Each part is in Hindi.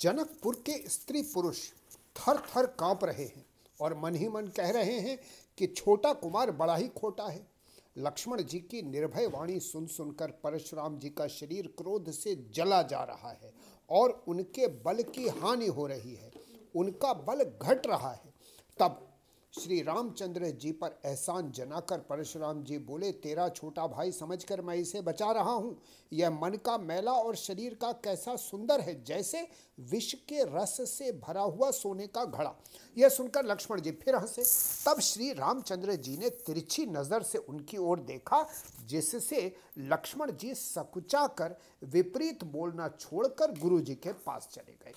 जनकपुर के स्त्री पुरुष थर थर काँप रहे हैं और मन ही मन कह रहे हैं कि छोटा कुमार बड़ा ही खोटा है। लक्ष्मण जी की निर्भय वाणी सुन सुनकर परशुराम जी का शरीर क्रोध से जला जा रहा है और उनके बल की हानि हो रही है। उनका बल घट रहा है। तब श्री रामचंद्र जी पर एहसान जनाकर परशुराम जी बोले, तेरा छोटा भाई समझकर मैं इसे बचा रहा हूँ। यह मन का मैला और शरीर का कैसा सुंदर है, जैसे विष के रस से भरा हुआ सोने का घड़ा। यह सुनकर लक्ष्मण जी फिर हंसे। तब श्री रामचंद्र जी ने तिरछी नज़र से उनकी ओर देखा, जिससे लक्ष्मण जी सकुचा विपरीत बोलना छोड़कर गुरु जी के पास चले गए।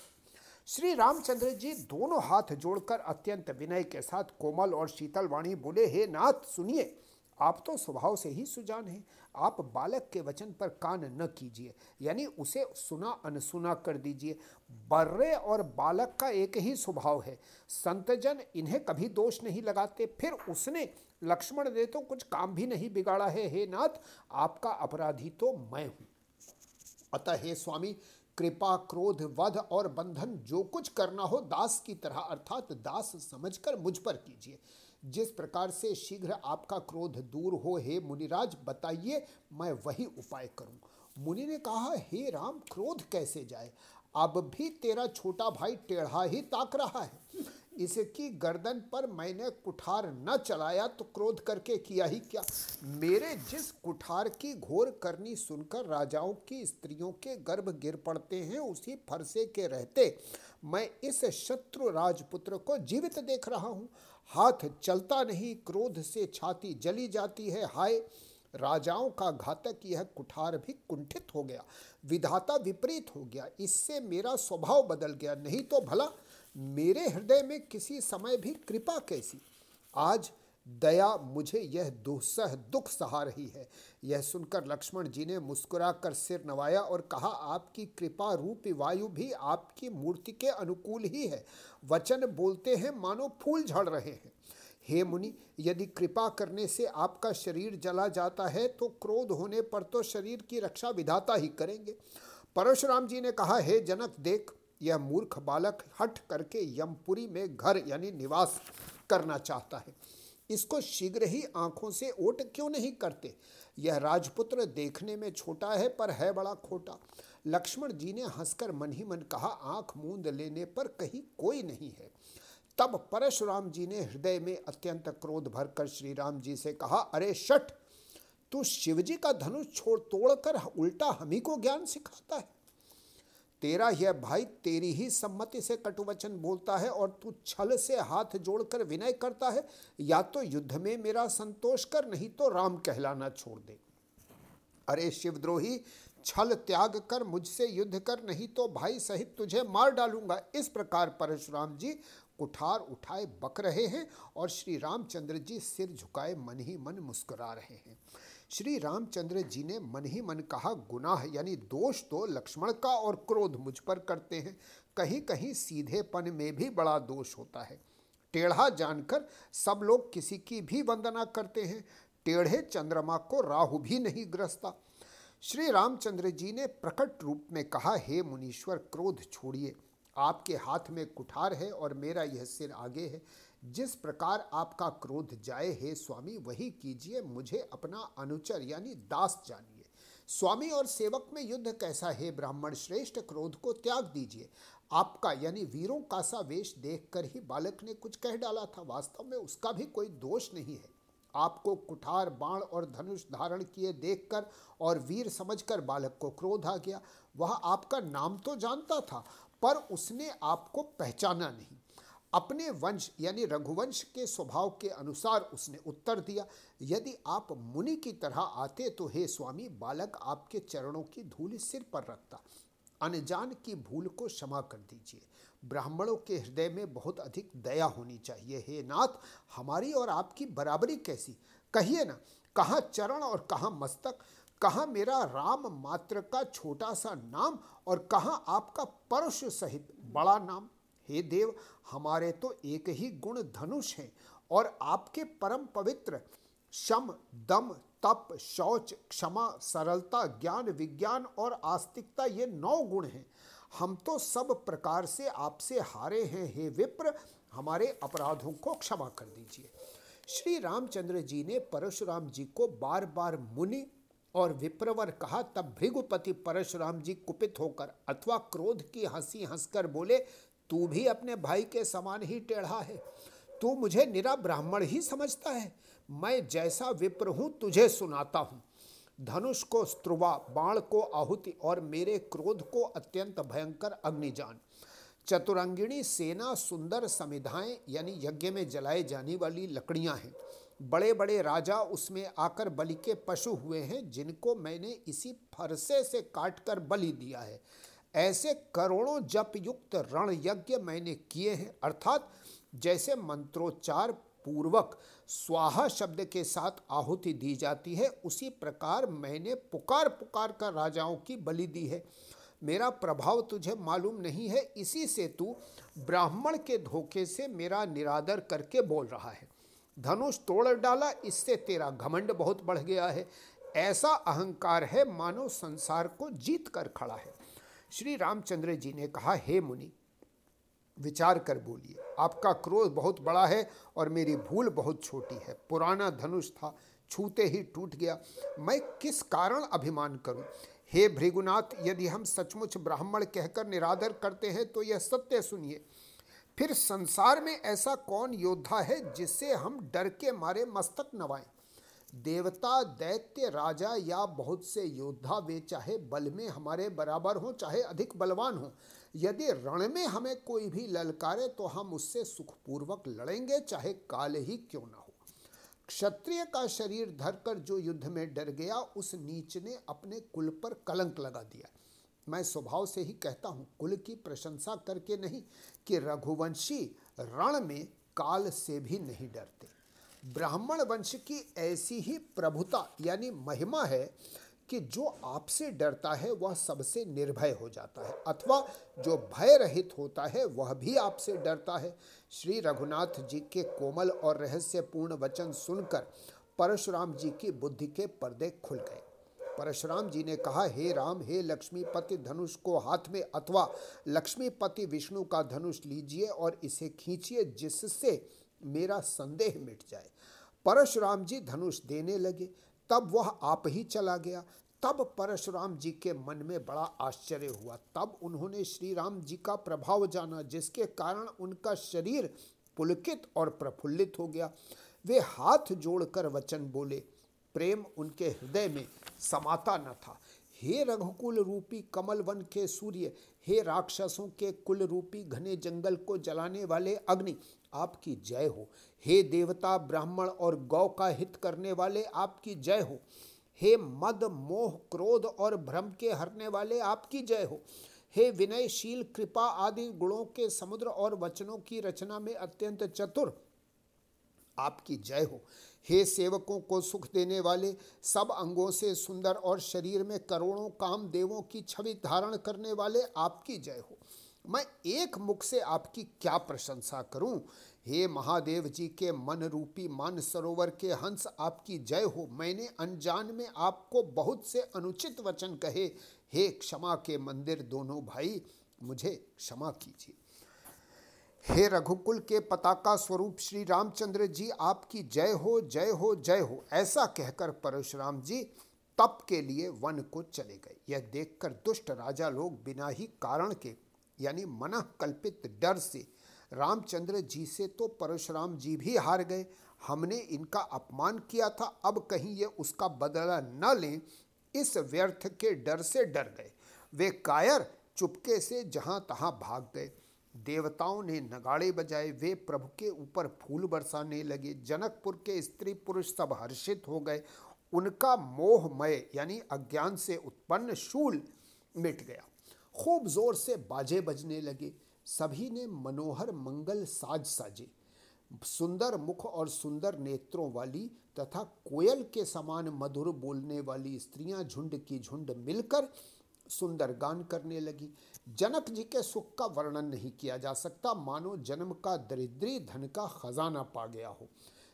श्री रामचंद्र जी दोनों हाथ जोड़कर अत्यंत विनय के साथ कोमल और शीतल वाणी बोले, हे नाथ, सुनिए, आप तो स्वभाव से ही सुजान हैं। आप बालक के वचन पर कान न कीजिए, यानी उसे सुना अनसुना कर दीजिए। बर्रे और बालक का एक ही स्वभाव है। संतजन इन्हें कभी दोष नहीं लगाते, फिर उसने लक्ष्मण ने तो कुछ काम भी नहीं बिगाड़ा है। हे नाथ, आपका अपराधी तो मैं हूँ। अतः हे स्वामी कृपा, क्रोध, वध और बंधन, जो कुछ करना हो दास की तरह, अर्थात दास समझकर मुझ पर कीजिए। जिस प्रकार से शीघ्र आपका क्रोध दूर हो, हे मुनिराज, बताइए, मैं वही उपाय करूँ। मुनि ने कहा, हे राम, क्रोध कैसे जाए? अब भी तेरा छोटा भाई टेढ़ा ही ताक रहा है। इसकी गर्दन पर मैंने कुठार न चलाया तो क्रोध करके किया ही क्या? मेरे जिस कुठार की घोर करनी सुनकर राजाओं की स्त्रियों के गर्भ गिर पड़ते हैं, उसी फरसे के रहते मैं इस शत्रु राजपुत्र को जीवित देख रहा हूँ। हाथ चलता नहीं, क्रोध से छाती जली जाती है। हाय, राजाओं का घातक यह कुठार भी कुंठित हो गया, विधाता विपरीत हो गया। इससे मेरा स्वभाव बदल गया, नहीं तो भला मेरे हृदय में किसी समय भी कृपा कैसी? आज दया मुझे यह दुस्सह दुख सहा रही है। यह सुनकर लक्ष्मण जी ने मुस्कुराकर सिर नवाया और कहा, आपकी कृपा रूप वायु भी आपकी मूर्ति के अनुकूल ही है। वचन बोलते हैं, मानो फूल झड़ रहे हैं। हे मुनि, यदि कृपा करने से आपका शरीर जला जाता है तो क्रोध होने पर तो शरीर की रक्षा विधाता ही करेंगे। परशुराम जी ने कहा, हे जनक, देख यह मूर्ख बालक हट करके यमपुरी में घर यानी निवास करना चाहता है। इसको शीघ्र ही आँखों से ओट क्यों नहीं करते? यह राजपुत्र देखने में छोटा है, पर है बड़ा खोटा। लक्ष्मण जी ने हंसकर मन ही मन कहा, आँख मूंद लेने पर कहीं कोई नहीं है। तब परशुराम जी ने हृदय में अत्यंत क्रोध भरकर श्री राम जी से कहा, अरे शठ तू शिवजी का धनुष छोड़ तोड़कर उल्टा हम ही को ज्ञान सिखाता है। तेरा यह भाई तेरी ही सम्मति से कटुवचन बोलता है और तू छल से हाथ जोड़कर विनय करता है। या तो युद्ध में मेरा संतोष कर, नहीं तो राम कहलाना छोड़ दे। अरे शिवद्रोही, छल त्याग कर मुझसे युद्ध कर, नहीं तो भाई सहित तुझे मार डालूँगा। इस प्रकार परशुराम जी कुठार उठाए बक रहे हैं और श्री रामचंद्र जी सिर झुकाए मन ही मन मुस्कुरा रहे हैं। श्री रामचंद्र जी ने मन ही मन कहा, गुनाह यानी दोष तो लक्ष्मण का और क्रोध मुझ पर करते हैं। कहीं कहीं सीधेपन में भी बड़ा दोष होता है। टेढ़ा जानकर सब लोग किसी की भी वंदना करते हैं। टेढ़े चंद्रमा को राहु भी नहीं ग्रसता। श्री रामचंद्र जी ने प्रकट रूप में कहा, हे मुनीश्वर, क्रोध छोड़िए। आपके हाथ में कुठार है और मेरा यह सिर आगे है। जिस प्रकार आपका क्रोध जाए, हे स्वामी, वही कीजिए, मुझे अपना अनुचर यानी दास जानिए। स्वामी और सेवक में युद्ध कैसा है? ब्राह्मण श्रेष्ठ, क्रोध को त्याग दीजिए। आपका यानी वीरों का सा वेश देखकर ही बालक ने कुछ कह डाला था। वास्तव में उसका भी कोई दोष नहीं है। आपको कुठार, बाण और धनुष धारण किए देखकर और वीर समझकर बालक को क्रोध आ गया। वह आपका नाम तो जानता था, पर उसने आपको पहचाना नहीं। अपने वंश, यानी रघुवंश के स्वभाव के अनुसार उसने उत्तर दिया, यदि आप मुनि की तरह आते तो हे स्वामी, बालक आपके चरणों की धूल सिर पर रखता। अनजान की भूल को क्षमा कर दीजिए। ब्राह्मणों के हृदय में बहुत अधिक दया होनी चाहिए। हे नाथ, हमारी और आपकी बराबरी कैसी? कहिए ना, कहाँ चरण और कहाँ मस्तक? कहाँ मेरा राम मात्र का छोटा सा नाम? और कहाँ आपका परश सहित बड़ा नाम? हे देव, हमारे तो एक ही गुण धनुष हैं और आपके परम पवित्र शम, दम, तप, शौच, क्षमा, सरलता, ज्ञान, विज्ञान और आस्तिकता ये नौ गुण हैं। हम तो सब प्रकार से आपसे हारे हैं। हे विप्र, हमारे अपराधों को क्षमा कर दीजिए। श्री रामचंद्र जी ने परशुराम जी को बार बार मुनि और विप्रवर कहा, तब भृगुपति परशुराम जी कुपित होकर अथवा क्रोध की हँसी हंसकर बोले तू भी अपने भाई के समान ही टेढ़ा है। तू मुझे निरा ब्राह्मण ही समझता है। मैं जैसा विप्र हूँ, तुझे सुनाता हूँ। धनुष को स्त्रुवा, बाण को आहुति और मेरे क्रोध को अत्यंत भयंकर अग्निजान। चतुरंगिणी सेना, सुंदर समिधाएँ, यानी यज्ञ में जलाए जाने वाली लकड़ियाँ हैं। बड़े बड़े राजा उसमें आकर बलि के पशु हुए हैं, जिनको मैंने इसी फरसे से काटकर बलि दिया है। ऐसे करोड़ों जप युक्त रण यज्ञ मैंने किए हैं। अर्थात जैसे मंत्रोच्चार पूर्वक स्वाहा शब्द के साथ आहुति दी जाती है, उसी प्रकार मैंने पुकार पुकार कर राजाओं की बलि दी है। मेरा प्रभाव तुझे मालूम नहीं है, इसी से तू ब्राह्मण के धोखे से मेरा निरादर करके बोल रहा है। धनुष तोड़ डाला, इससे तेरा घमंड बहुत बढ़ गया है। ऐसा अहंकार है, मानो संसार को जीत कर खड़ा है। श्री रामचंद्र जी ने कहा, हे मुनि, विचार कर बोलिए। आपका क्रोध बहुत बड़ा है और मेरी भूल बहुत छोटी है। पुराना धनुष था, छूते ही टूट गया। मैं किस कारण अभिमान करूँ? हे भृगुनाथ, यदि हम सचमुच ब्राह्मण कहकर निरादर करते हैं तो यह सत्य सुनिए। फिर संसार में ऐसा कौन योद्धा है जिससे हम डर के मारे मस्तक नवाएँ? देवता, दैत्य, राजा या बहुत से योद्धा, वे चाहे बल में हमारे बराबर हों, चाहे अधिक बलवान हों, यदि रण में हमें कोई भी ललकारे तो हम उससे सुखपूर्वक लड़ेंगे, चाहे काल ही क्यों ना हो। क्षत्रिय का शरीर धरकर जो युद्ध में डर गया, उस नीच ने अपने कुल पर कलंक लगा दिया। मैं स्वभाव से ही कहता हूँ, कुल की प्रशंसा करके नहीं कि रघुवंशी रण में काल से भी नहीं डरते। ब्राह्मण वंश की ऐसी ही प्रभुता यानी महिमा है कि जो आपसे डरता है, वह सबसे निर्भय हो जाता है। अथवा जो भय रहित होता है, वह भी आपसे डरता है। श्री रघुनाथ जी के कोमल और रहस्यपूर्ण वचन सुनकर परशुराम जी की बुद्धि के पर्दे खुल गए। परशुराम जी ने कहा, हे राम, हे लक्ष्मीपति धनुष को हाथ में अथवा लक्ष्मीपति विष्णु का धनुष लीजिए और इसे खींचिए, जिससे मेरा संदेह मिट जाए। परशुराम जी धनुष देने लगे। तब वह आप ही चला गया। तब परशुराम जी के मन में बड़ा आश्चर्य हुआ। तब उन्होंने श्री राम जी का प्रभाव जाना, जिसके कारण उनका शरीर पुलकित और प्रफुल्लित हो गया। वे हाथ जोड़कर वचन बोले, प्रेम उनके हृदय में समाता न था। हे रघुकुल रूपी कमल वन के सूर्य, हे राक्षसों के कुल रूपी घने जंगल को जलाने वाले अग्नि आपकी जय हो। हे देवता, ब्राह्मण और गौ का हित करने वाले आपकी जय हो। हे मद, मोह, क्रोध और भ्रम के हरने वाले आपकी जय हो। हे विनयशील, कृपा आदि गुणों के समुद्र और वचनों की रचना में अत्यंत चतुर आपकी जय हो। हे सेवकों को सुख देने वाले, सब अंगों से सुंदर और शरीर में करोड़ों काम देवों की छवि धारण करने वाले आपकी जय हो। मैं एक मुख से आपकी क्या प्रशंसा करूँ? हे महादेव जी के मन रूपी, मान सरोवर के हंस आपकी जय हो। मैंने अनजान में आपको बहुत से अनुचित वचन कहे। हे क्षमा के मंदिर दोनों भाई, मुझे क्षमा कीजिए। हे रघुकुल के पताका स्वरूप, श्री रामचंद्र जी आपकी जय हो जय हो जय हो। ऐसा कहकर परशुराम जी तप के लिए वन को चले गए। यह देखकर दुष्ट राजा लोग बिना ही कारण के यानी मन कल्पित डर से। रामचंद्र जी से तो परशुराम जी भी हार गए। हमने इनका अपमान किया था, अब कहीं ये उसका बदला न लें। इस व्यर्थ के डर से डर गए। वे कायर चुपके से जहाँ तहाँ भाग गए। देवताओं ने नगाड़े बजाए। वे प्रभु के ऊपर फूल बरसाने लगे। जनकपुर के स्त्री पुरुष सब हर्षित हो गए। उनका मोहमय यानी अज्ञान से उत्पन्न शूल मिट गया। खूब ज़ोर से बाजे बजने लगे। सभी ने मनोहर मंगल साज साजे। सुंदर मुख और सुंदर नेत्रों वाली तथा कोयल के समान मधुर बोलने वाली स्त्रियाँ झुंड की झुंड मिलकर सुंदर गान करने लगी। जनक जी के सुख का वर्णन नहीं किया जा सकता। मानो जन्म का दरिद्री धन का खजाना पा गया हो।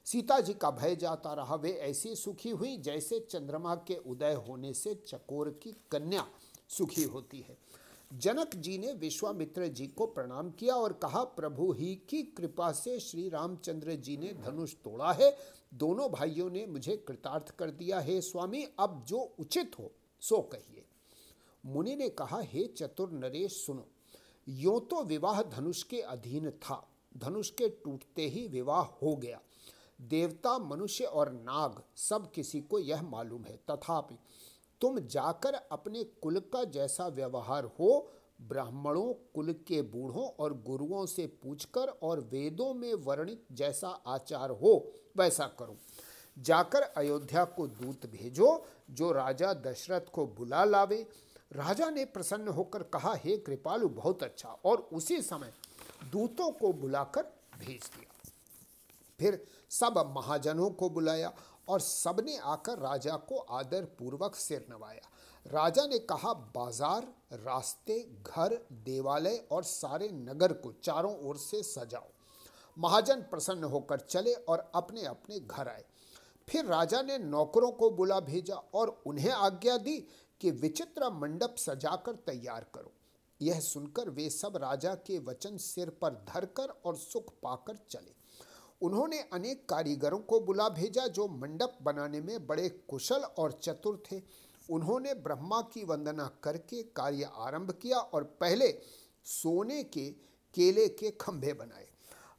सीता जी का भय जाता रहा। वे ऐसी सुखी हुई जैसे चंद्रमा के उदय होने से चकोर की कन्या सुखी होती है। जनक जी ने विश्वामित्र जी को प्रणाम किया और कहा, प्रभु ही की कृपा से श्री रामचंद्र जी ने धनुष तोड़ा है। दोनों भाइयों ने मुझे कृतार्थ कर दिया है। स्वामी, अब जो उचित हो, सो कहिए। मुनि ने कहा, हे चतुर नरेश, सुनो। यो तो विवाह धनुष के अधीन था। धनुष के टूटते ही विवाह हो गया। देवता, मनुष्य और नाग, सब किसी को यह मालूम है। तथापि तुम जाकर अपने कुल का जैसा व्यवहार हो, ब्राह्मणों कुल के बूढ़ों और गुरुओं से पूछकर और वेदों में वर्णित जैसा आचार हो, वैसा करो। जाकर अयोध्या को दूत भेजो, जो राजा दशरथ को बुला लावे। राजा ने प्रसन्न होकर कहा, हे कृपालु, बहुत अच्छा। और उसी समय दूतों को बुलाकर भेज दिया। फिर सब महाजनों को बुलाया और सबने आकर राजा को आदर पूर्वक सिर नवाया। राजा ने कहा, बाज़ार, रास्ते, घर, देवालय और सारे नगर को चारों ओर से सजाओ। महाजन प्रसन्न होकर चले और अपने अपने घर आए। फिर राजा ने नौकरों को बुला भेजा और उन्हें आज्ञा दी कि विचित्र मंडप सजाकर तैयार करो। यह सुनकर वे सब राजा के वचन सिर पर धरकर और सुख पाकर चले। उन्होंने अनेक कारीगरों को बुला भेजा जो मंडप बनाने में बड़े कुशल और चतुर थे। उन्होंने ब्रह्मा की वंदना करके कार्य आरंभ किया और पहले सोने के केले के खंभे बनाए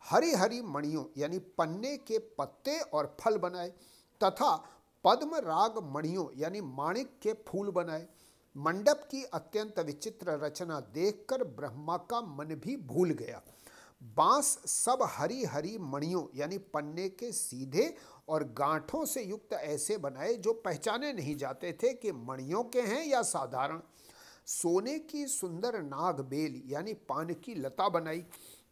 हरी हरी मणियों यानी पन्ने के पत्ते और फल बनाए तथा पद्म राग मणियों यानी माणिक के फूल बनाए। मंडप की अत्यंत विचित्र रचना देखकर ब्रह्मा का मन भी भूल गया। बाँस सब हरी हरी मणियों, यानी पन्ने के सीधे और गांठों से युक्त ऐसे बनाए जो पहचाने नहीं जाते थे कि मणियों के हैं या साधारण। सोने की सुंदर नाग बेल, यानी पान की लता बनाई,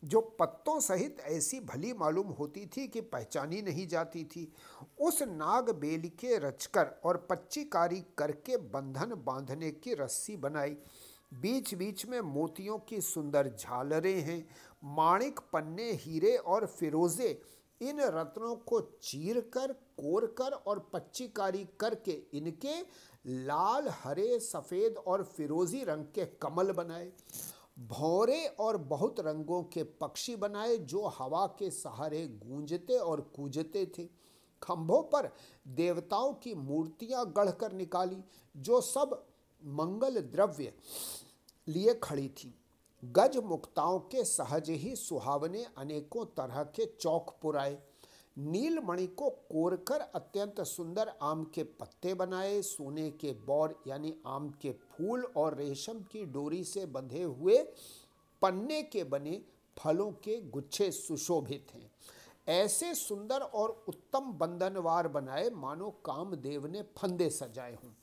जो पत्तों सहित ऐसी भली मालूम होती थी कि पहचानी नहीं जाती थी। उस नाग बेल के रचकर और पच्चीकारी करके बंधन बांधने की रस्सी बनाई। बीच बीच में मोतियों की सुंदर झालरें हैं माणिक पन्ने, हीरे और फिरोजे, इन रत्नों को चीर कर कोर कर और पच्चीकारी करके इनके लाल, हरे, सफ़ेद और फिरोजी रंग के कमल बनाए, भौरे और बहुत रंगों के पक्षी बनाए जो हवा के सहारे गूंजते और कूजते थे। खंभों पर देवताओं की मूर्तियाँ गढ़कर निकाली, जो सब मंगल द्रव्य लिए खड़ी थी। गज मुक्ताओं के सहज ही सुहावने अनेकों तरह के चौक पुराए। नीलमणि को कोरकर अत्यंत सुंदर आम के पत्ते बनाए, सोने के बौर यानी आम के फूल और रेशम की डोरी से बंधे हुए पन्ने के बने फलों के गुच्छे सुशोभित हैं। ऐसे सुंदर और उत्तम बंधनवार बनाए मानो कामदेव ने फंदे सजाए हों।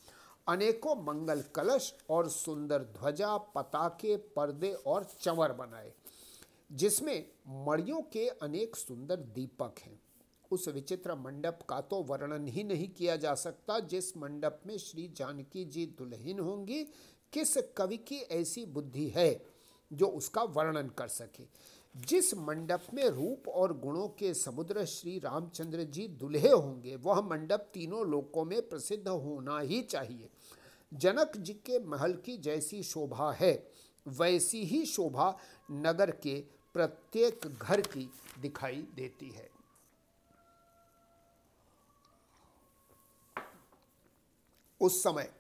अनेकों मंगल कलश और सुंदर ध्वजा पताके, पर्दे और चंवर बनाए, जिसमें मड़ियों के अनेक सुंदर दीपक हैं। उस विचित्र मंडप का तो वर्णन ही नहीं किया जा सकता, जिस मंडप में श्री जानकी जी दुल्हन होंगी, किस कवि की ऐसी बुद्धि है जो उसका वर्णन कर सके? जिस मंडप में रूप और गुणों के समुद्र श्री रामचंद्र जी दुल्हे होंगे, वह मंडप तीनों लोकों में प्रसिद्ध होना ही चाहिए। जनक जी के महल की जैसी शोभा है, वैसी ही शोभा नगर के प्रत्येक घर की दिखाई देती है। उस समय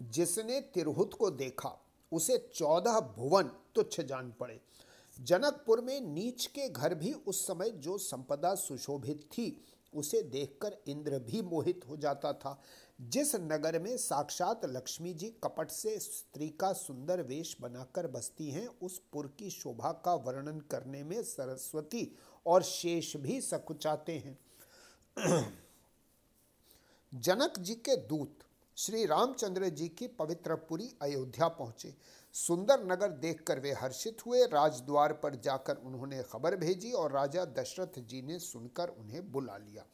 जिसने तिरहुत को देखा, उसे चौदह भुवन तुच्छ जान पड़े। जनकपुर में नीच के घर भी उस समय जो संपदा सुशोभित थी, उसे देखकर इंद्र भी मोहित हो जाता था। जिस नगर में साक्षात लक्ष्मी जी कपट से स्त्री का सुंदर वेश बनाकर बसती हैं, उस पुर की शोभा का वर्णन करने में सरस्वती और शेष भी सकुचाते हैं। जनक जी के दूत श्री रामचंद्र जी की पवित्र पुरी अयोध्या पहुँचे। सुंदर नगर देखकर वे हर्षित हुए। राजद्वार पर जाकर उन्होंने खबर भेजी और राजा दशरथ जी ने सुनकर उन्हें बुला लिया।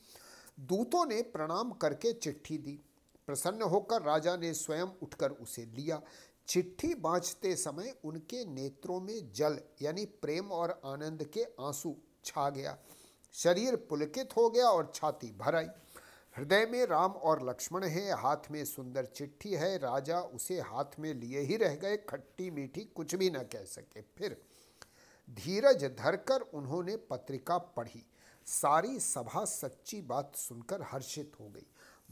दूतों ने प्रणाम करके चिट्ठी दी। प्रसन्न होकर राजा ने स्वयं उठकर उसे लिया। चिट्ठी बाँचते समय उनके नेत्रों में जल यानी प्रेम और आनंद के आँसू छा गया। शरीर पुलकित हो गया और छाती भर आई। हृदय में राम और लक्ष्मण है, हाथ में सुंदर चिट्ठी है, राजा उसे हाथ में लिए ही रह गए, खट्टी मीठी कुछ भी न कह सके। फिर धीरज धरकर उन्होंने पत्रिका पढ़ी। सारी सभा सच्ची बात सुनकर हर्षित हो गई।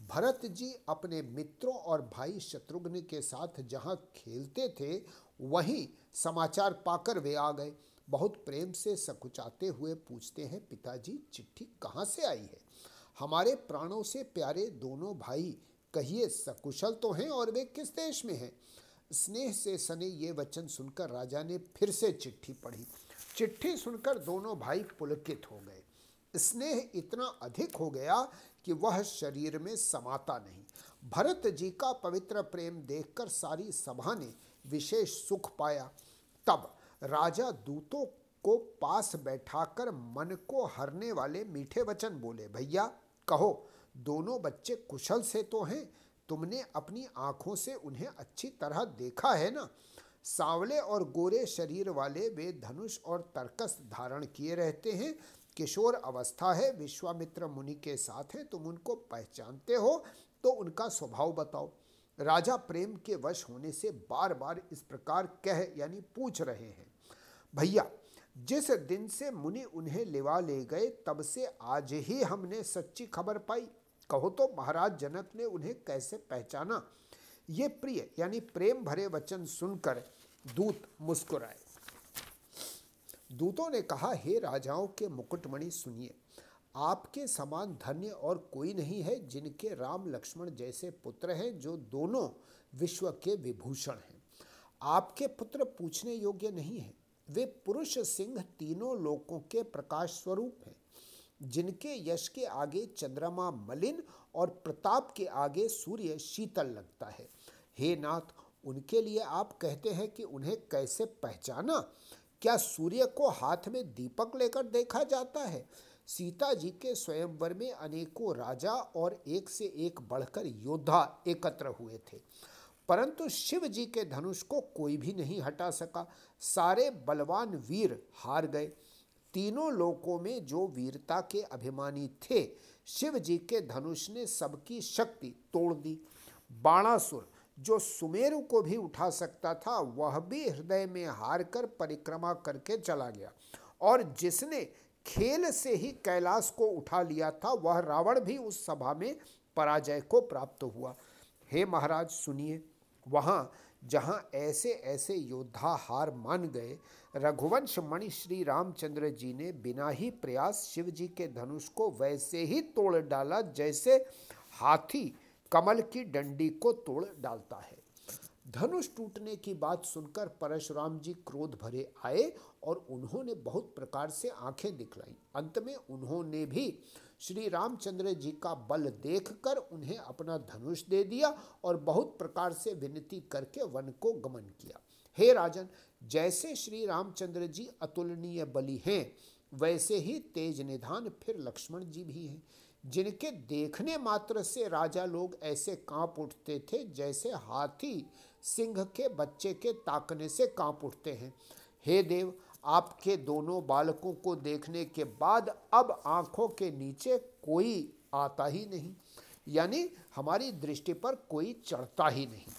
भरत जी अपने मित्रों और भाई शत्रुघ्न के साथ जहाँ खेलते थे, वहीं समाचार पाकर वे आ गए। बहुत प्रेम से सकुचाते हुए पूछते हैं, पिताजी, चिट्ठी कहाँ से आई है? हमारे प्राणों से प्यारे दोनों भाई, कहिए सकुशल तो हैं और वे किस देश में हैं? स्नेह से सने ये वचन सुनकर राजा ने फिर से चिट्ठी पढ़ी। चिट्ठी सुनकर दोनों भाई पुलकित हो गए। स्नेह इतना अधिक हो गया कि वह शरीर में समाता नहीं। भरत जी का पवित्र प्रेम देखकर सारी सभा ने विशेष सुख पाया। तब राजा दूतों को पास बैठाकर मन को हरने वाले मीठे वचन बोले, भैया कहो, दोनों बच्चे कुशल से तो हैं, तुमने अपनी आँखों से उन्हें अच्छी तरह देखा है ना? सांवले और गोरे शरीर वाले वे धनुष और तर्कस धारण किए रहते हैं। किशोर अवस्था है, विश्वामित्र मुनि के साथ है, तुम उनको पहचानते हो तो उनका स्वभाव बताओ। राजा प्रेम के वश होने से बार बार इस प्रकार कह यानी पूछ रहे हैं। भैया जिस दिन से मुनि उन्हें लिवा ले गए, तब से आज ही हमने सच्ची खबर पाई। कहो तो महाराज जनक ने उन्हें कैसे पहचाना? ये प्रिय, यानी प्रेम भरे वचन सुनकर दूत मुस्कुराए। दूतों ने कहा, हे राजाओं के मुकुटमणि, सुनिए, आपके समान धन्य और कोई नहीं है जिनके राम लक्ष्मण जैसे पुत्र हैं, जो दोनों विश्व के विभूषण हैं। आपके पुत्र पूछने योग्य नहीं है। वे पुरुष सिंह तीनों लोकों के प्रकाश स्वरूप हैं, जिनके यश के आगे चंद्रमा मलिन और प्रताप के आगे सूर्य शीतल लगता है। हे नाथ, उनके लिए आप कहते हैं कि उन्हें कैसे पहचाना? क्या सूर्य को हाथ में दीपक लेकर देखा जाता है? सीता जी के स्वयंवर में अनेकों राजा और एक से एक बढ़कर योद्धा एकत्र हुए थे। परंतु शिव जी के धनुष को कोई भी नहीं हटा सका। सारे बलवान वीर हार गए। तीनों लोकों में जो वीरता के अभिमानी थे, शिव जी के धनुष ने सबकी शक्ति तोड़ दी। बाणासुर, जो सुमेरु को भी उठा सकता था, वह भी हृदय में हार कर परिक्रमा करके चला गया। और जिसने खेल से ही कैलाश को उठा लिया था, वह रावण भी उस सभा में पराजय को प्राप्त हुआ। हे महाराज, सुनिए। वहाँ जहाँ ऐसे ऐसे योद्धा हार मान गए। रघुवंश मणि श्री रामचंद्र जी ने बिना ही प्रयास शिव जी के धनुष को वैसे ही तोड़ डाला जैसे हाथी कमल की डंडी को तोड़ डालता है। धनुष टूटने की बात सुनकर परशुराम जी क्रोध भरे आए और उन्होंने बहुत प्रकार से आँखें दिखलाई। अंत में उन्होंने भी श्री रामचंद्र जी का बल देखकर उन्हें अपना धनुष दे दिया और बहुत प्रकार से विनती करके वन को गमन किया। हे राजन, जैसे श्री रामचंद्र जी अतुलनीय बलि हैं, वैसे ही तेज निधान फिर लक्ष्मण जी भी हैं। जिनके देखने मात्र से राजा लोग ऐसे काँप उठते थे जैसे हाथी सिंह के बच्चे के ताकने से काँप उठते हैं। हे देव आपके दोनों बालकों को देखने के बाद अब आँखों के नीचे कोई आता ही नहीं यानी हमारी दृष्टि पर कोई चढ़ता ही नहीं।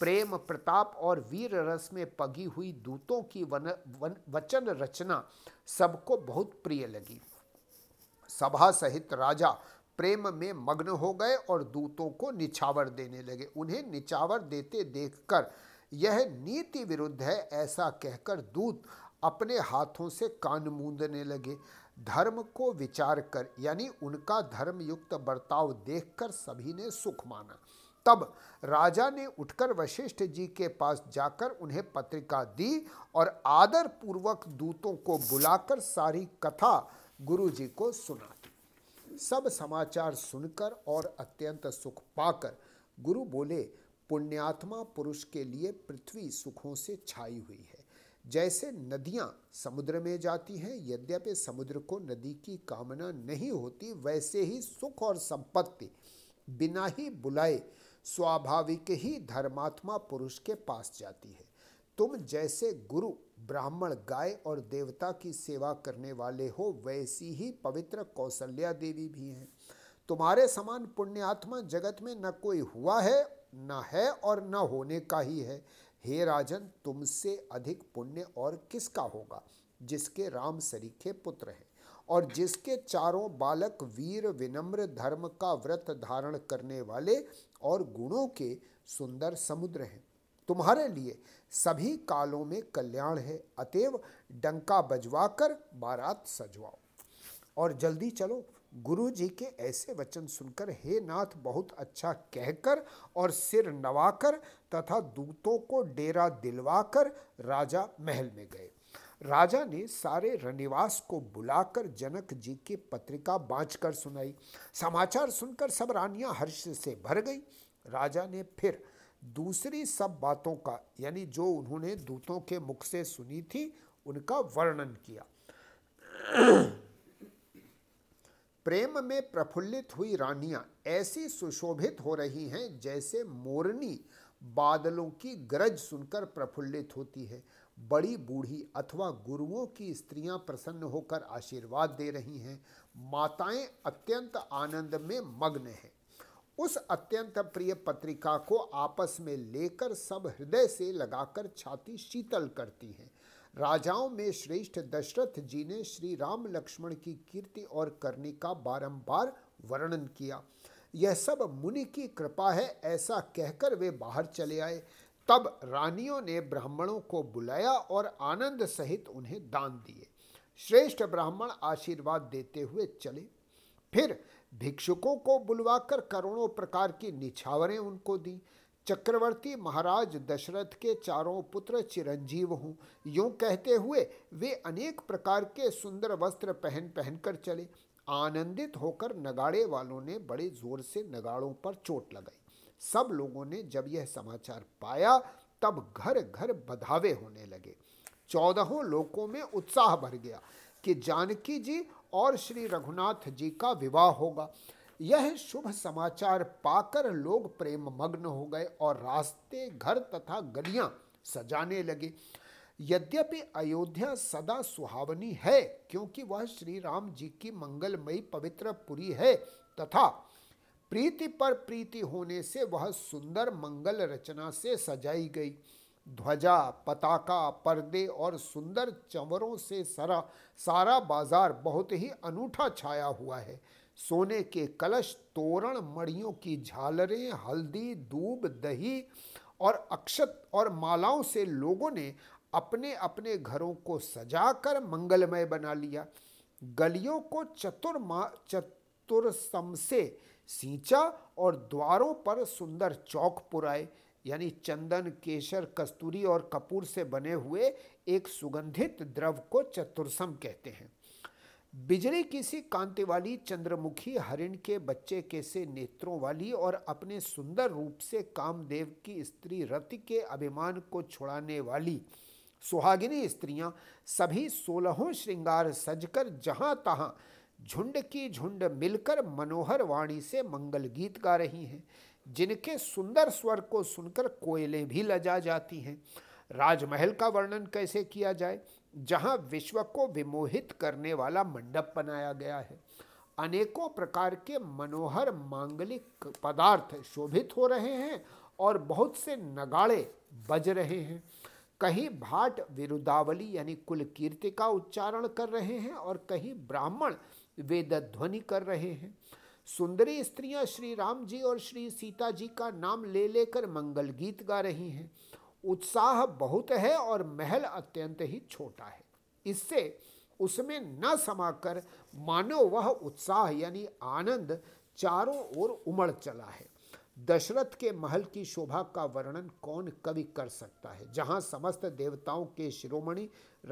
प्रेम प्रताप और वीर रस में पगी हुई दूतों की वन, वन वचन रचना सबको बहुत प्रिय लगी। सभा सहित राजा प्रेम में मग्न हो गए और दूतों को निछावर देने लगे। उन्हें निछावर देते देखकर यह नीति विरुद्ध है ऐसा कहकर दूत अपने हाथों से कान मूंदने लगे। धर्म को विचार कर, यानी उनका धर्मयुक्त बर्ताव देखकर सभी ने सुख माना। तब राजा ने उठकर वशिष्ठ जी के पास जाकर उन्हें पत्रिका दी और आदर पूर्वक दूतों को बुलाकर सारी कथा गुरु जी को सुना दी सब समाचार सुनकर और अत्यंत सुख पाकर गुरु बोले, पुण्यात्मा पुरुष के लिए पृथ्वी सुखों से छाई हुई है। जैसे नदियाँ समुद्र में जाती हैं, यद्यपि समुद्र को नदी की कामना नहीं होती, वैसे ही सुख और संपत्ति बिना ही बुलाए स्वाभाविक ही धर्मात्मा पुरुष के पास जाती है। तुम जैसे गुरु, ब्राह्मण, गाय और देवता की सेवा करने वाले हो, वैसी ही पवित्र कौशल्या देवी भी हैं। तुम्हारे समान पुण्यात्मा जगत में न कोई हुआ है, न है और न होने का ही है। हे राजन, तुमसे अधिक पुण्य और किसका होगा, जिसके राम सरीखे पुत्र हैं, और जिसके चारों बालक वीर विनम्र धर्म का व्रत धारण करने वाले और गुणों के सुंदर समुद्र हैं? तुम्हारे लिए सभी कालों में कल्याण है, अतएव डंका बजवाकर बारात सजवाओ। और जल्दी चलो गुरु जी के ऐसे वचन सुनकर हे नाथ बहुत अच्छा कहकर और सिर नवाकर तथा दूतों को डेरा दिलवाकर राजा महल में गए। राजा ने सारे रनिवास को बुलाकर जनक जी की पत्रिका बाँच सुनाई। समाचार सुनकर सब रानियाँ हर्ष से भर गई। राजा ने फिर दूसरी सब बातों का, यानी जो उन्होंने दूतों के मुख से सुनी थी, उनका वर्णन किया। प्रेम में प्रफुल्लित हुई रानियाँ ऐसी सुशोभित हो रही हैं जैसे मोरनी बादलों की गरज सुनकर प्रफुल्लित होती है। बड़ी बूढ़ी अथवा गुरुओं की स्त्रियाँ प्रसन्न होकर आशीर्वाद दे रही हैं। माताएँ अत्यंत आनंद में मग्न हैं। उस अत्यंत प्रिय पत्रिका को आपस में लेकर सब हृदय से लगाकर छाती शीतल करती हैं। राजाओं में श्रेष्ठ दशरथ जी ने श्री राम लक्ष्मण की कीर्ति और करने का बारंबार वर्णन किया। यह सब मुनि की कृपा है, ऐसा कहकर वे बाहर चले आए। तब रानियों ने ब्राह्मणों को बुलाया और आनंद सहित उन्हें दान दिए। श्रेष्ठ ब्राह्मण आशीर्वाद देते हुए चले। फिर भिक्षुकों को बुलवाकर करोड़ों प्रकार की निछावरें उनको दी। चक्रवर्ती महाराज दशरथ के चारों पुत्र चिरंजीव हूँ। यूँ कहते हुए वे अनेक प्रकार के सुंदर वस्त्र पहन पहन कर चले। आनंदित होकर नगाड़े वालों ने बड़े ज़ोर से नगाड़ों पर चोट लगाई। सब लोगों ने जब यह समाचार पाया, तब घर घर बधावे होने लगे। चौदहों लोगों में उत्साह भर गया कि जानकी जी और श्री रघुनाथ जी का विवाह होगा। यह शुभ समाचार पाकर लोग प्रेम मग्न हो गए और रास्ते, घर तथा गलियाँ सजाने लगे। यद्यपि अयोध्या सदा सुहावनी है, क्योंकि वह श्री राम जी की मंगलमयी पवित्र पुरी है, तथा प्रीति पर प्रीति होने से वह सुंदर मंगल रचना से सजाई गई। ध्वजा, पताका, पर्दे और सुंदर चंवरों से सरा, सारा बाज़ार बहुत ही अनूठा छाया हुआ है। सोने के कलश, तोरण, मड़ियों की झालरें, हल्दी, दूब, दही और अक्षत और मालाओं से लोगों ने अपने अपने घरों को सजाकर मंगलमय बना लिया। गलियों को चतुर्मा चतुर्सम से सींचा और द्वारों पर सुंदर चौक पुराए, यानी चंदन केसर कस्तूरी और कपूर से बने हुए एक सुगंधित द्रव को चतुर्सम कहते हैं। बिजली किसी कांति वाली चंद्रमुखी, हरिण के बच्चे के से नेत्रों वाली और अपने सुंदर रूप से कामदेव की स्त्री रति के अभिमान को छुड़ाने वाली सुहागिनी स्त्रियाँ सभी सोलहों श्रृंगार सजकर जहाँ तहां झुंड की झुंड मिलकर मनोहर वाणी से मंगल गीत गा रही हैं। जिनके सुंदर स्वर को सुनकर कोयले भी लजा जाती हैं। राजमहल का वर्णन कैसे किया जाए? जहाँ विश्व को विमोहित करने वाला मंडप बनाया गया है। अनेकों प्रकार के मनोहर मांगलिक पदार्थ शोभित हो रहे हैं और बहुत से नगाड़े बज रहे हैं। कहीं भाट विरुदावली यानी कुल कीर्ति का उच्चारण कर रहे हैं और कहीं ब्राह्मण वेद ध्वनि कर रहे हैं। सुंदरी स्त्रियाँ श्री राम जी और श्री सीता जी का नाम ले लेकर मंगल गीत गा रही हैं। उत्साह बहुत है और महल अत्यंत ही छोटा है। इससे उसमें न समाकर मानो वह उत्साह यानी आनंद चारों ओर उमड़ चला है। दशरथ के महल की शोभा का वर्णन कौन कवि कर सकता है? जहाँ समस्त देवताओं के शिरोमणि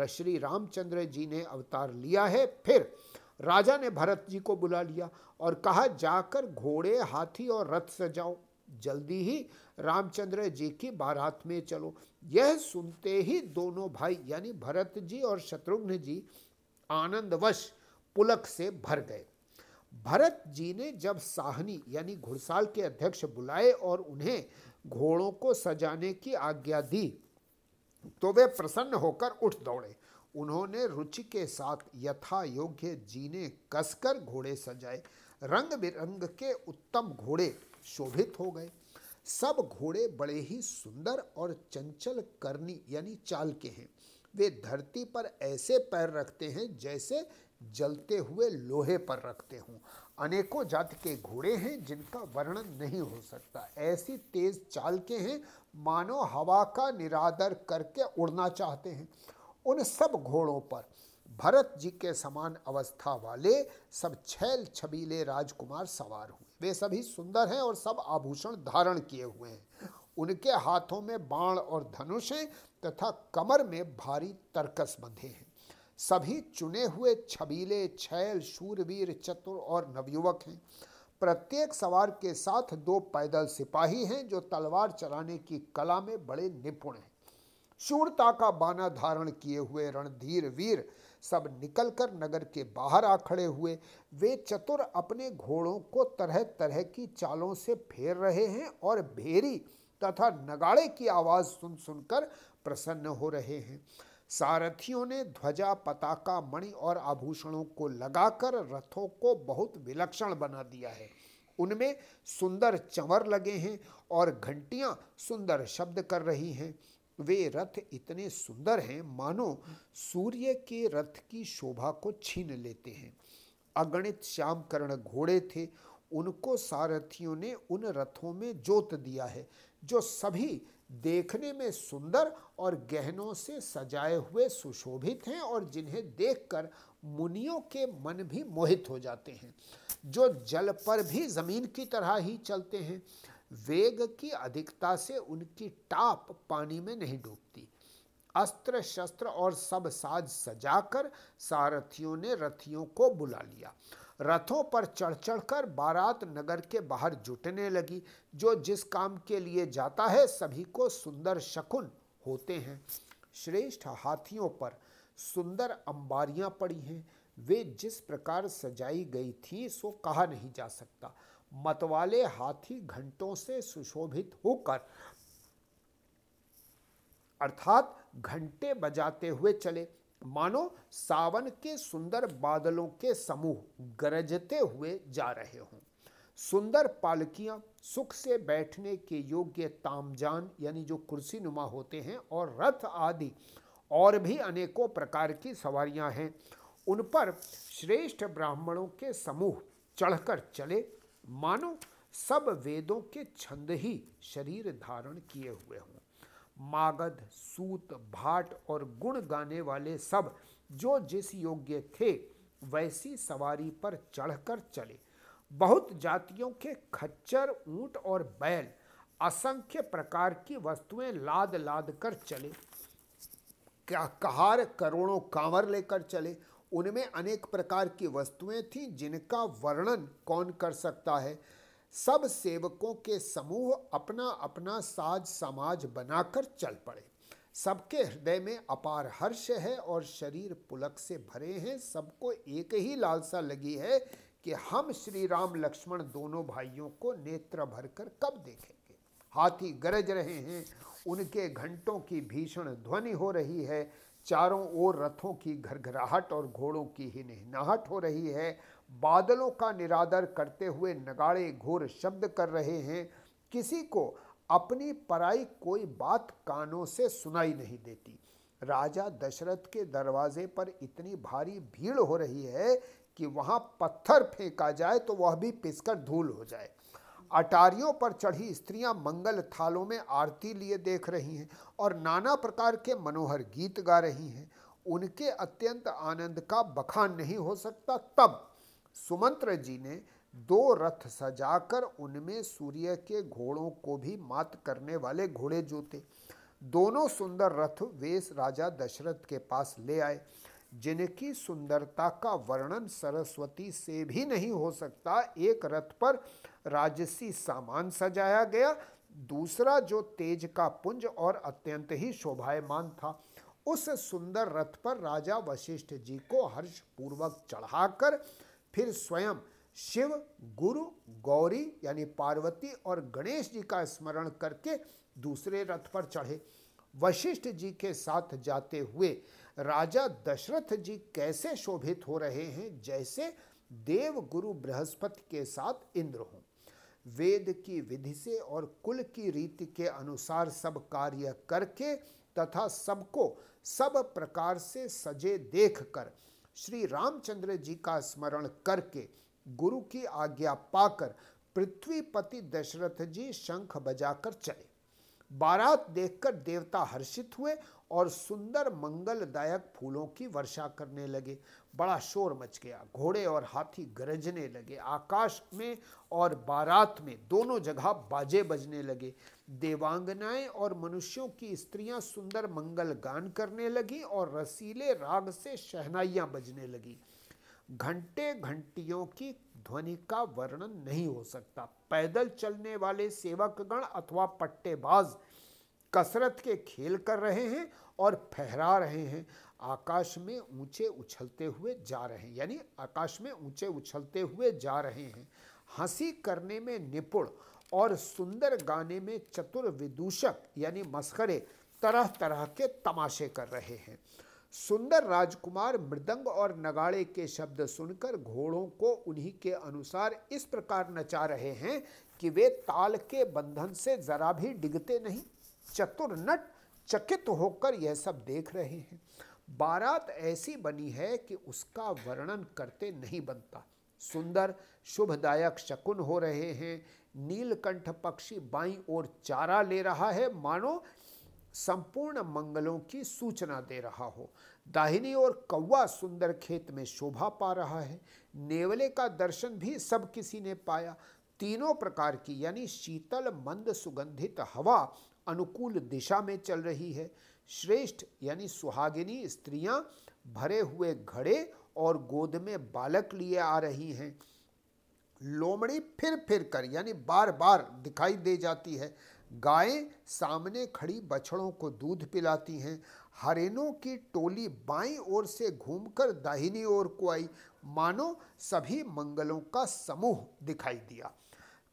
श्री रामचंद्र जी ने अवतार लिया है, फिर राजा ने भरत जी को बुला लिया और कहा, जाकर घोड़े, हाथी और रथ सजाओ। जल्दी ही रामचंद्र जी की बारात में चलो। यह सुनते ही दोनों भाई, यानी भरत जी और शत्रुघ्न जी, आनंदवश पुलक से भर गए। भरत जी ने जब साहनी, यानी घुड़साल के अध्यक्ष, बुलाए और उन्हें घोड़ों को सजाने की आज्ञा दी तो वे प्रसन्न होकर उठ दौड़े। उन्होंने रुचि के साथ यथा योग्य जीने कसकर घोड़े सजाए। रंग बिरंग के उत्तम घोड़े शोभित हो गए। सब घोड़े बड़े ही सुंदर और चंचल करनी, यानी चाल के हैं। वे धरती पर ऐसे पैर रखते हैं जैसे जलते हुए लोहे पर रखते हों। अनेकों जाति के घोड़े हैं जिनका वर्णन नहीं हो सकता। ऐसी तेज चाल के हैं, मानो हवा का निरादर करके उड़ना चाहते हैं। उन सब घोड़ों पर भरत जी के समान अवस्था वाले सब छैल छबीले राजकुमार सवार हुए। वे सभी सुंदर हैं और सब आभूषण धारण किए हुए हैं। उनके हाथों में बाण और धनुष हैं तथा कमर में भारी तरकस बंधे हैं। सभी चुने हुए छबीले, छैल, शूरवीर, चतुर और नवयुवक हैं। प्रत्येक सवार के साथ दो पैदल सिपाही हैं जो तलवार चलाने की कला में बड़े निपुण हैं। शूरता का बाना धारण किए हुए रणधीर वीर सब निकलकर नगर के बाहर आ खड़े हुए। वे चतुर अपने घोड़ों को तरह तरह की चालों से फेर रहे हैं और भेरी तथा नगाड़े की आवाज़ सुन सुनकर प्रसन्न हो रहे हैं। सारथियों ने ध्वजा, पताका, मणि और आभूषणों को लगाकर रथों को बहुत विलक्षण बना दिया है। उनमें सुंदर चंवर लगे हैं और घंटियाँ सुंदर शब्द कर रही हैं। वे रथ इतने सुंदर हैं, मानो सूर्य के रथ की शोभा को छीन लेते हैं। अगणित श्याम कर्ण घोड़े थे, उनको सारथियों ने उन रथों में जोत दिया है, जो सभी देखने में सुंदर और गहनों से सजाए हुए सुशोभित हैं और जिन्हें देखकर मुनियों के मन भी मोहित हो जाते हैं। जो जल पर भी ज़मीन की तरह ही चलते हैं वेग की अधिकता से उनकी टाप पानी में नहीं डूबती। अस्त्र, शस्त्र और सब साज सजाकर सारथियों ने रथियों को बुला लिया। रथों पर चढ़ चढ़कर बारात नगर के बाहर जुटने लगी, जो जिस काम के लिए जाता है, सभी को सुंदर शकुन होते हैं। श्रेष्ठ हाथियों पर सुंदर अंबारियाँ पड़ी हैं। वे जिस प्रकार सजाई गई थी, सो कहा नहीं जा सकता। मतवाले हाथी घंटों से सुशोभित होकर, अर्थात घंटे बजाते हुए चले। मानो सावन के सुंदर बादलों के समूह गरजते हुए जा रहे हों। सुंदर पालकियाँ सुख से बैठने के योग्य तामजान, यानी जो कुर्सी नुमा होते हैं, और रथ आदि और भी अनेकों प्रकार की सवारियाँ हैं, उन पर श्रेष्ठ ब्राह्मणों के समूह चढ़कर चले। मानो सब वेदों के छंद ही शरीर धारण किए हुए हों। मागध, सूत, भाट और गुण गाने वाले सब जो जिस योग्य थे, वैसी सवारी पर चढ़कर चले। बहुत जातियों के खच्चर, ऊँट और बैल असंख्य प्रकार की वस्तुएँ लाद लाद कर चले। क्या कहार करोड़ों कांवर लेकर चले। उनमें अनेक प्रकार की वस्तुएँ थीं जिनका वर्णन कौन कर सकता है। सब सेवकों के समूह अपना अपना साज समाज बनाकर चल पड़े। सबके हृदय में अपार हर्ष है और शरीर पुलक से भरे हैं। सबको एक ही लालसा लगी है कि हम श्री राम लक्ष्मण दोनों भाइयों को नेत्र भरकर कब देखेंगे। हाथी गरज रहे हैं। उनके घंटों की भीषण ध्वनि हो रही है। चारों ओर रथों की घरघराहट और घोड़ों की ही निहनाहट हो रही है। बादलों का निरादर करते हुए नगाड़े घोर शब्द कर रहे हैं। किसी को अपनी पराई कोई बात कानों से सुनाई नहीं देती। राजा दशरथ के दरवाजे पर इतनी भारी भीड़ हो रही है कि वहाँ पत्थर फेंका जाए तो वह भी पिसकर धूल हो जाए। अटारियों पर चढ़ी स्त्रियाँ मंगल थालों में आरती लिए देख रही हैं और नाना प्रकार के मनोहर गीत गा रही हैं। उनके अत्यंत आनंद का बखान नहीं हो सकता। तब सुमंत्र जी ने दो रथ सजाकर उनमें सूर्य के घोड़ों को भी मात करने वाले घोड़े जोते। दोनों सुंदर रथ वेश राजा दशरथ के पास ले आए, जिनकी सुंदरता का वर्णन सरस्वती से भी नहीं हो सकता। एक रथ पर राजसी सामान सजाया गया। दूसरा जो तेज का पुंज और अत्यंत ही शोभायमान था, उस सुंदर रथ पर राजा वशिष्ठ जी को हर्ष पूर्वक चढ़ाकर फिर स्वयं शिव, गुरु, गौरी यानी पार्वती और गणेश जी का स्मरण करके दूसरे रथ पर चढ़े। वशिष्ठ जी के साथ जाते हुए राजा दशरथ जी कैसे शोभित हो रहे हैं, जैसे देव गुरु बृहस्पति के साथ इंद्र हों। वेद की विधि से और कुल की रीति के अनुसार सब कार्य करके तथा सबको सब प्रकार से सजे देख कर श्री रामचंद्र जी का स्मरण करके गुरु की आज्ञा पाकर पृथ्वीपति दशरथ जी शंख बजाकर चले। बारात देखकर देवता हर्षित हुए और सुंदर मंगलदायक फूलों की वर्षा करने लगे। बड़ा शोर मच गया। घोड़े और हाथी गरजने लगे। आकाश में और बारात में दोनों जगह बाजे बजने लगे। देवांगनाएँ और मनुष्यों की स्त्रियाँ सुंदर मंगल गान करने लगी और रसीले राग से शहनाइयाँ बजने लगी। घंटे घंटियों की ध्वनि का वर्णन नहीं हो सकता। पैदल चलने वाले सेवकगण अथवा पट्टेबाज कसरत के खेल कर रहे हैं और फहरा रहे हैं। आकाश में ऊँचे उछलते हुए जा रहे हैं। यानी आकाश में ऊँचे उछलते हुए जा रहे हैं। हँसी करने में निपुण और सुंदर गाने में चतुर विदूषक, यानी मस्खरे तरह तरह के तमाशे कर रहे हैं। सुंदर राजकुमार मृदंग और नगाड़े के शब्द सुनकर घोड़ों को उन्हीं के अनुसार इस प्रकार नचा रहे हैं कि वे ताल के बंधन से जरा भी डिगते नहीं, चतुर नट चकित होकर यह सब देख रहे हैं। बारात ऐसी बनी है कि उसका वर्णन करते नहीं बनता। सुंदर, शुभदायक शकुन हो रहे हैं। नीलकंठ पक्षी बाई और चारा ले रहा है। मानो, संपूर्ण मंगलों की सूचना दे रहा हो। दाहिनी ओर कौवा सुंदर खेत में शोभा पा रहा है। नेवले का दर्शन भी सब किसी ने पाया। तीनों प्रकार की, यानी शीतल, मंद, सुगंधित हवा अनुकूल दिशा में चल रही है। श्रेष्ठ, यानी सुहागिनी स्त्रियाँ भरे हुए घड़े और गोद में बालक लिए आ रही हैं। लोमड़ी फिर फिर कर, यानी बार बार दिखाई दे जाती है। गायें सामने खड़ी बछड़ों को दूध पिलाती हैं। हरेनों की टोली बाईं ओर से घूमकर दाहिनी ओर को आई। मानो सभी मंगलों का समूह दिखाई दिया।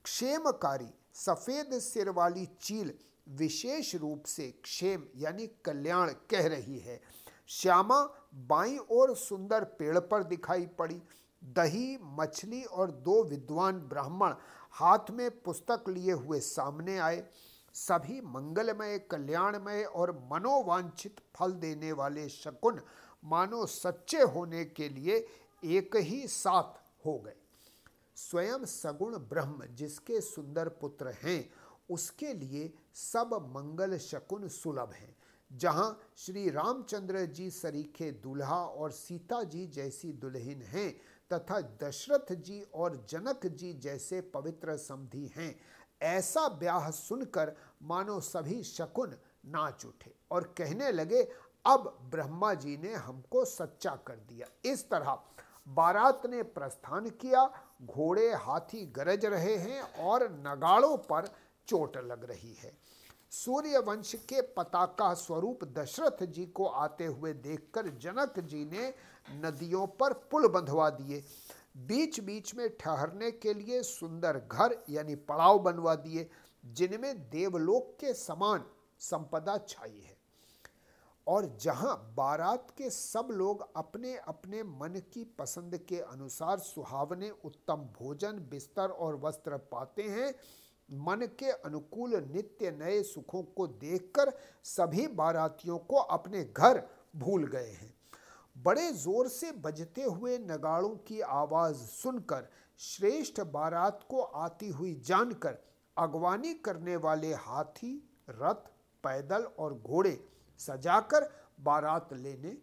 क्षेमकारी, सफ़ेद सिर वाली चील विशेष रूप से क्षेम यानी कल्याण कह रही है। श्यामा बाई ओर सुंदर पेड़ पर दिखाई पड़ी। दही, मछली और दो विद्वान ब्राह्मण हाथ में पुस्तक लिए हुए सामने आए। सभी मंगलमय, कल्याणमय और मनोवांछित फल देने वाले शकुन मानो सच्चे होने के लिए एक ही साथ हो गए। स्वयं सगुण ब्रह्म जिसके सुंदर पुत्र हैं, उसके लिए सब मंगल शकुन सुलभ हैं। जहाँ श्री रामचंद्र जी सरीखे दुल्हा और सीता जी जैसी दुल्हन हैं, तथा दशरथ जी और जनक जी जैसे पवित्र समधि हैं। ऐसा ब्याह सुनकर मानो सभी शकुन नाच उठे और कहने लगे, अब ब्रह्मा जी ने हमको सच्चा कर दिया। इस तरह बारात ने प्रस्थान किया, घोड़े हाथी गरज रहे हैं और नगाड़ों पर चोट लग रही है। सूर्य वंश के पताका स्वरूप दशरथ जी को आते हुए देखकर जनक जी ने नदियों पर पुल बंधवा दिए। बीच बीच में ठहरने के लिए सुंदर घर यानी पड़ाव बनवा दिए, जिनमें देवलोक के समान संपदा छाई है। और जहाँ बारात के सब लोग अपने अपने मन की पसंद के अनुसार सुहावने उत्तम भोजन, बिस्तर और वस्त्र पाते हैं मन के अनुकूल नित्य नए सुखों को देखकर सभी बारातियों को अपने घर भूल गए हैं। बड़े ज़ोर से बजते हुए नगाड़ों की आवाज़ सुनकर, श्रेष्ठ बारात को आती हुई जानकर, अगवानी करने वाले हाथी, रथ, पैदल और घोड़े सजाकर बारात लेने